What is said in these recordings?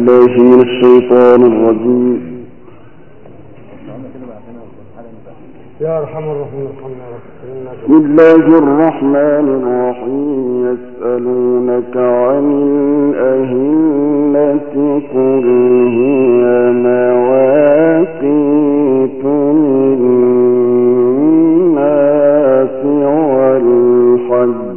بالله من الشيطان الرجيم. يا أرحم الراحمين ارحمنا بسم الله الرحمن الرحيم. يسألونك عن الأهلة قل هي مواقيت للناس والحج.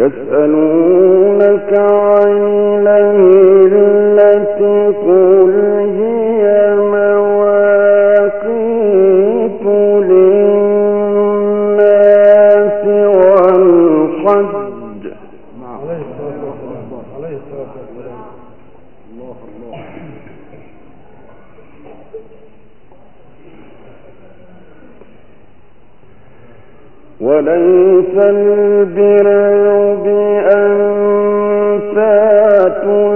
يسألونك عن الهلة قل هي مواقيت للناس والحج. عليه الصلاه والسلام عليه الصلاه والسلام وليس البر بأن تاتوا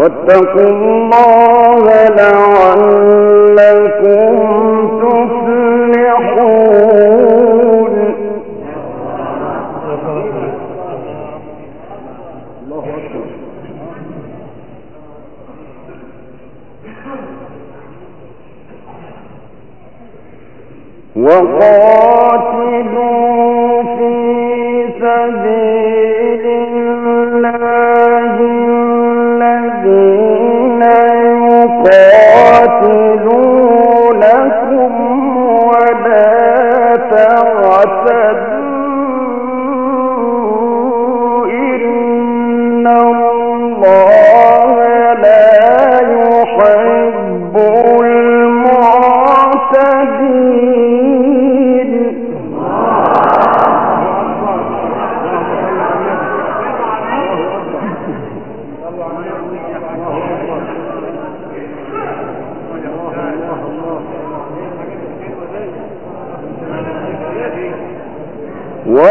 واتقوا الله لعلكم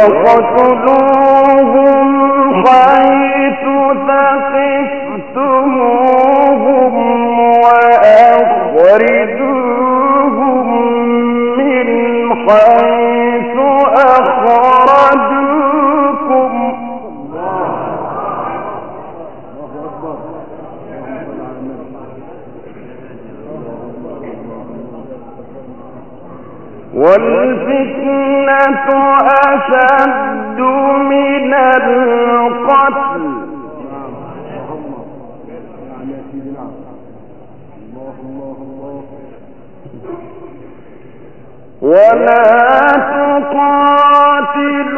وقتلوا ولا تقاتلوه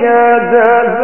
كذلك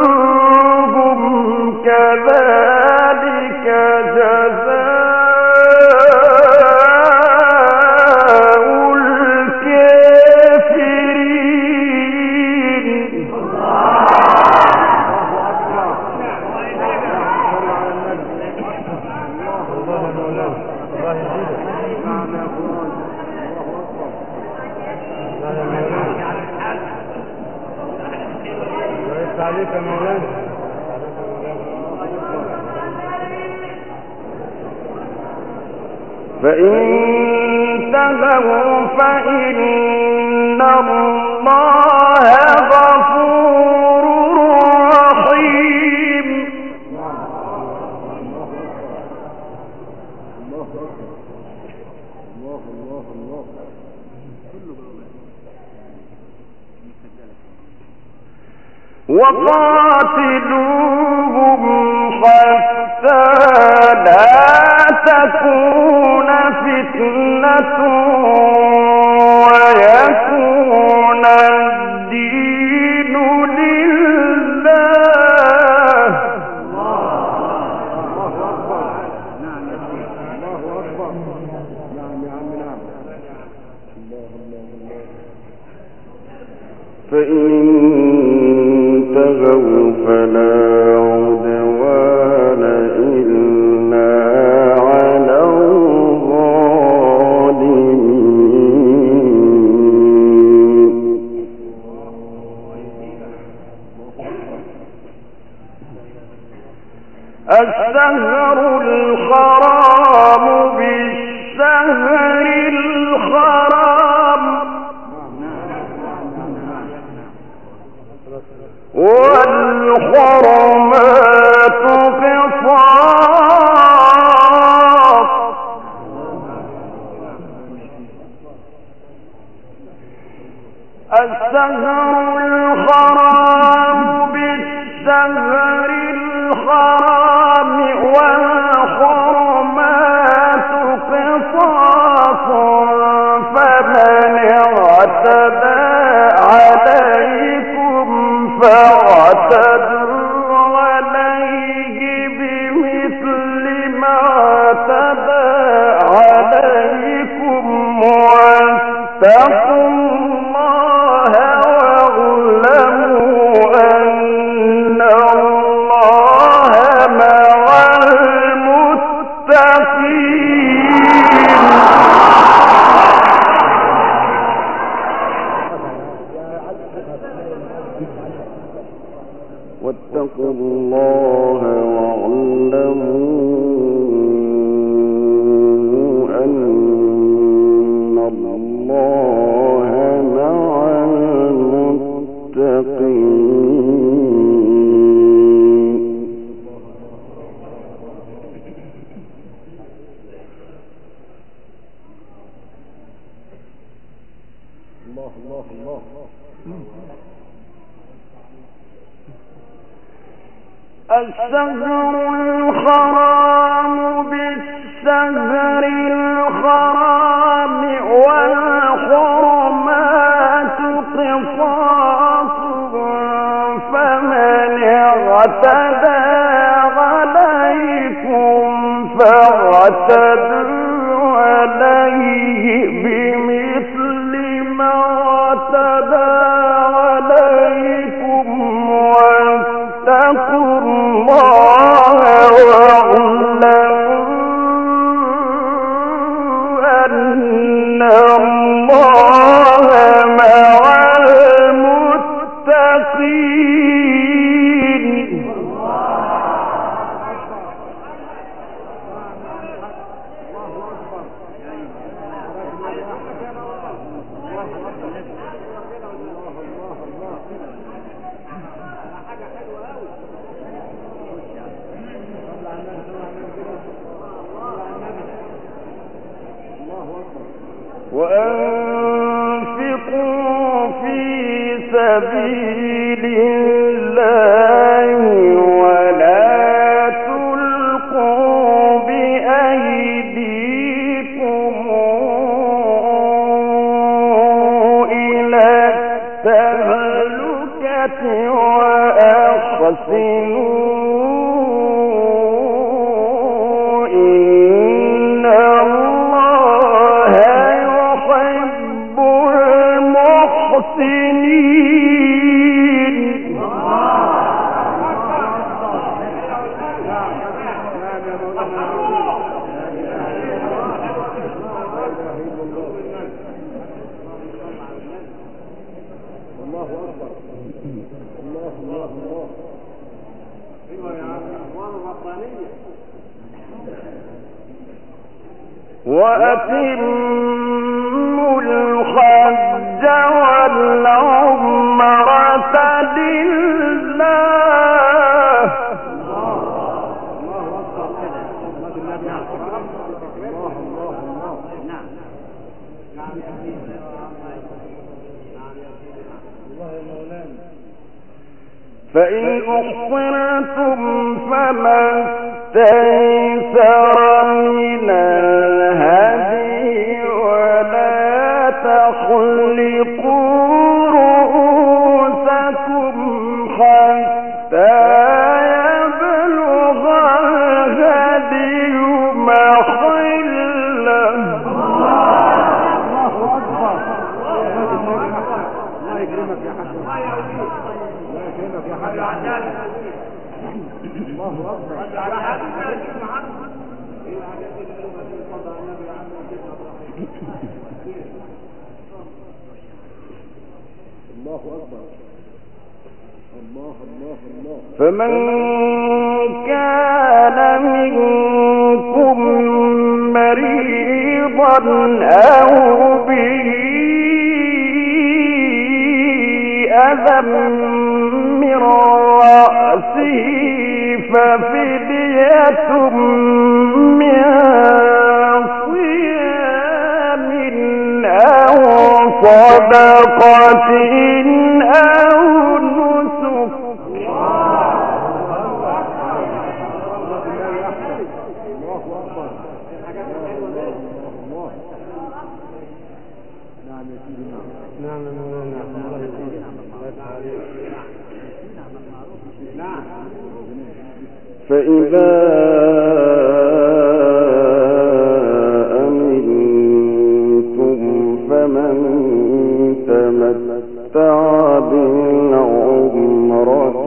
عليك مولانا. فإن تهوا فإن الله غفور وقاتلوهم حتى لا تكون فتنة ويكون الدين لله. فإن ربنا more. الله فإن أحصنتم فما استيسر من الله أكبر. الله الله الله. فمن كان منكم مريضا أو به أذى من رأسه ففدية من فإذا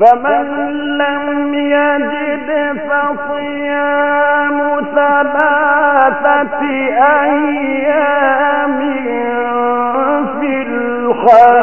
فمن لم يجد فصيام ثلاثة أيام في الخير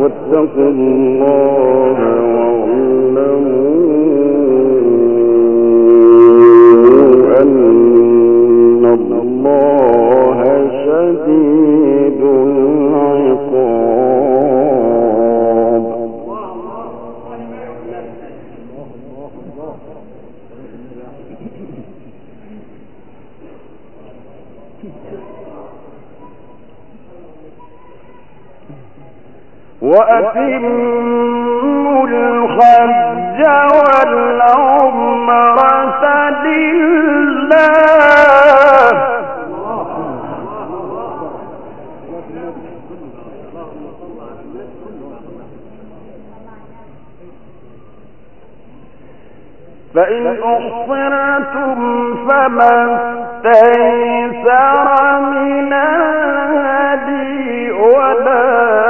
واتقوا الله واعلموا أن الله شديد فإن أحصرتم فما استيسر من الهدي ولا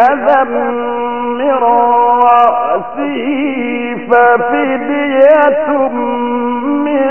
أذى من رأسه ففدية من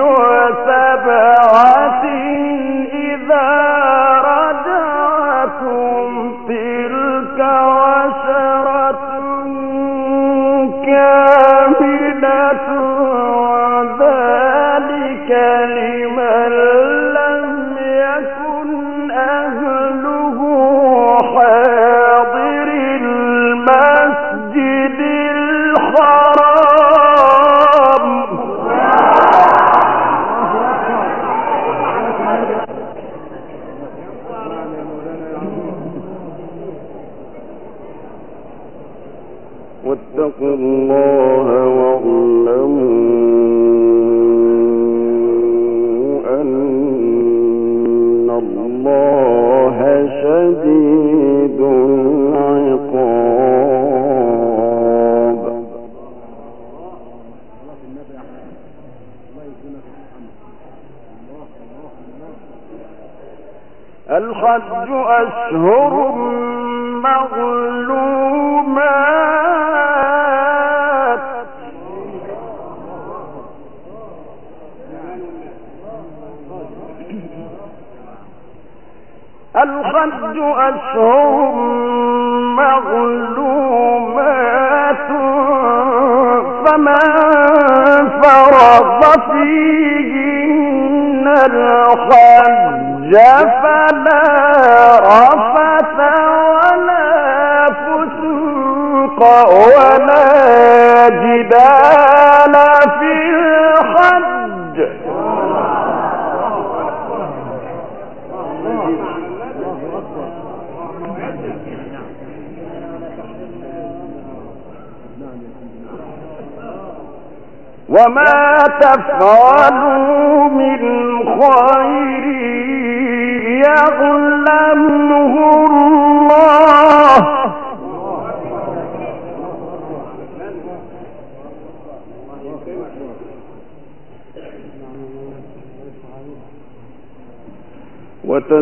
وسبعة واتقوا الله واعلموا أن الله شديد العقاب. الحج أشهر معلومات الحج أشهر معلومات فمن فرض فيهن الحج فلا رفث ولا فسوق ولا جدال في وما تفعلوا من خير يعلمه الله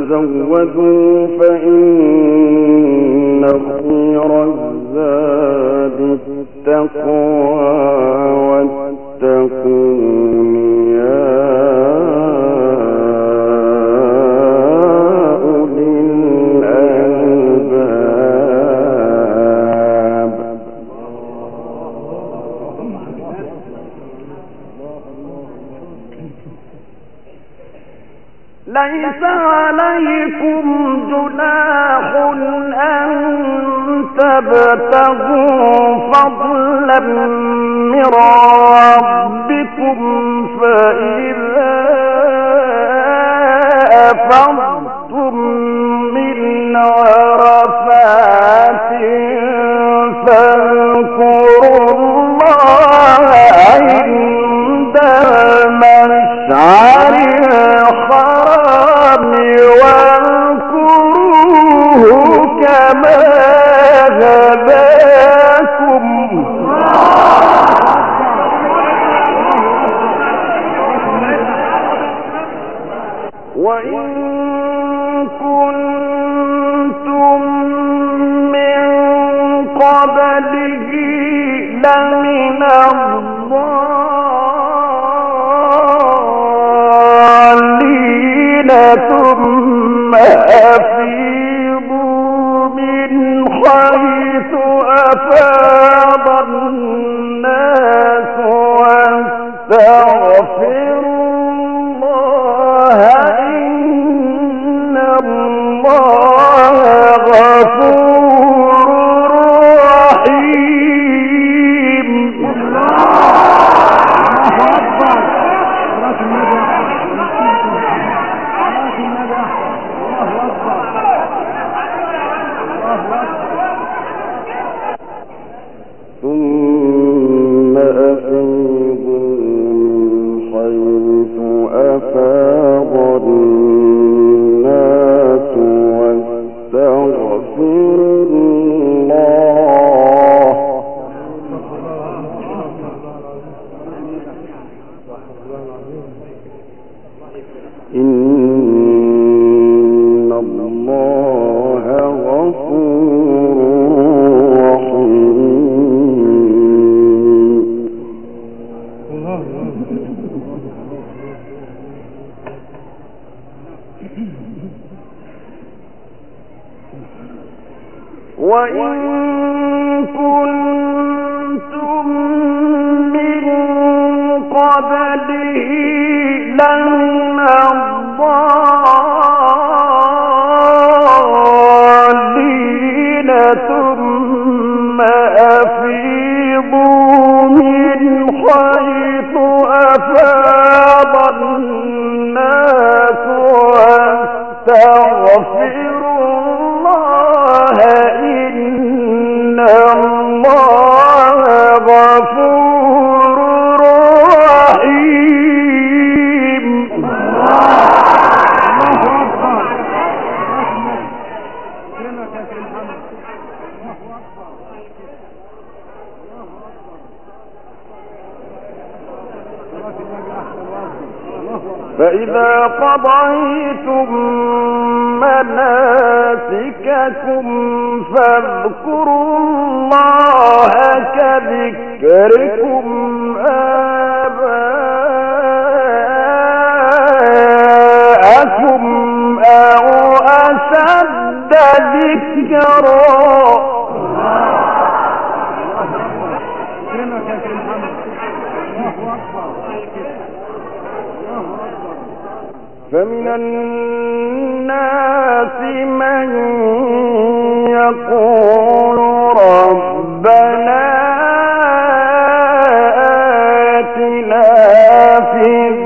وتزودوا فإن خير الزاد التقوى وإن كنتم فإذا قضيتم مناسككم فاذكروا الله كذكركم آباءكم أو أشد ذكرا. فمن الناس في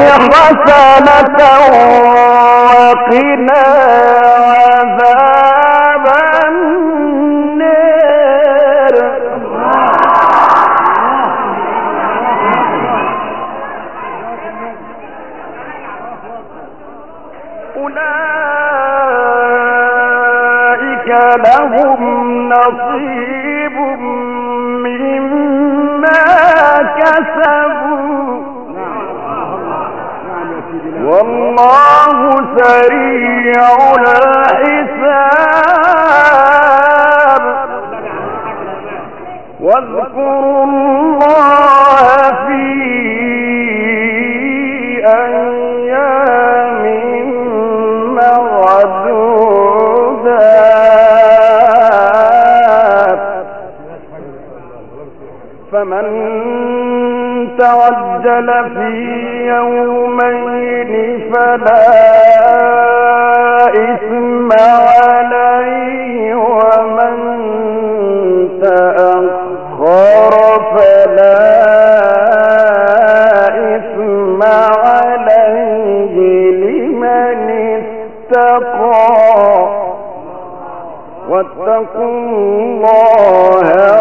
حسنة وقنا عذاب تعجل في يومين فلا إثم عليه ومن تأخر فلا إثم عليه لمن اتقى واتقوا الله